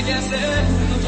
Me quer ser, não